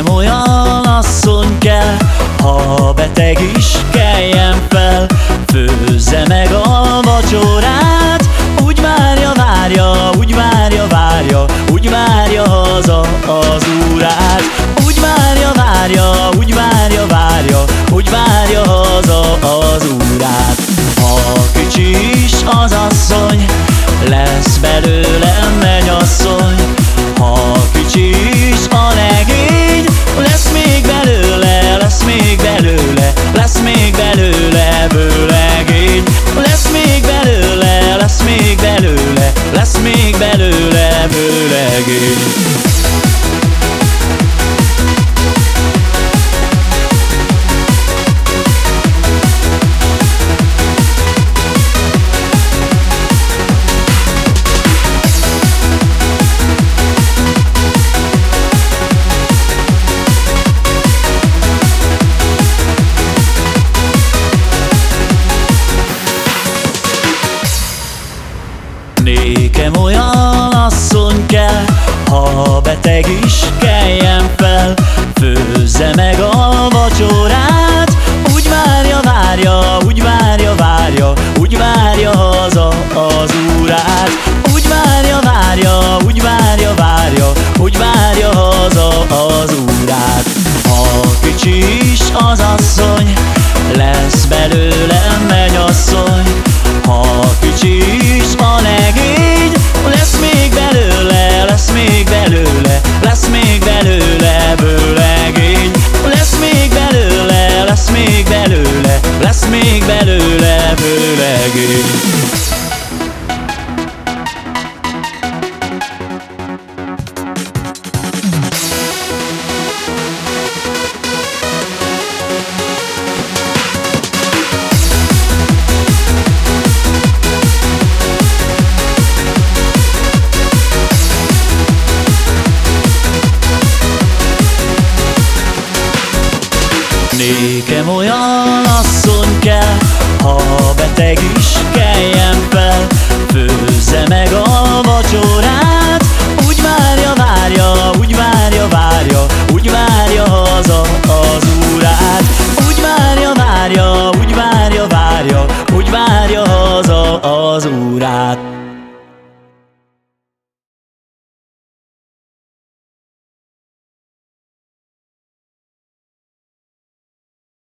Nékem olyan asszony kell, ha beteg is keljen fel, főzze meg a vacsorát, úgy várja, várja, úgy várja, várja, úgy várja haza az úrát, úgy várja, várja, úgy várja, várja, úgy várja haza az úrát. Ha kicsi is az asszony, lesz belőle git Nékem olyan asszony kell, ha beteg is keljen fel, főzze meg a vacsorát, úgy várja, várja, úgy várja, várja, úgy várja haza az úrát, úgy várja, várja, úgy várja, várja, úgy várja haza az úrát. Ha kicsi is az asszony, lesz belőle Nékem olyan asszony kell, ha beteg is keljen fel, főzze meg a vacsorát. Úgy várja, várja, úgy várja, várja, úgy várja haza az úrát. Úgy várja, várja, úgy várja, várja, úgy várja haza az úrát.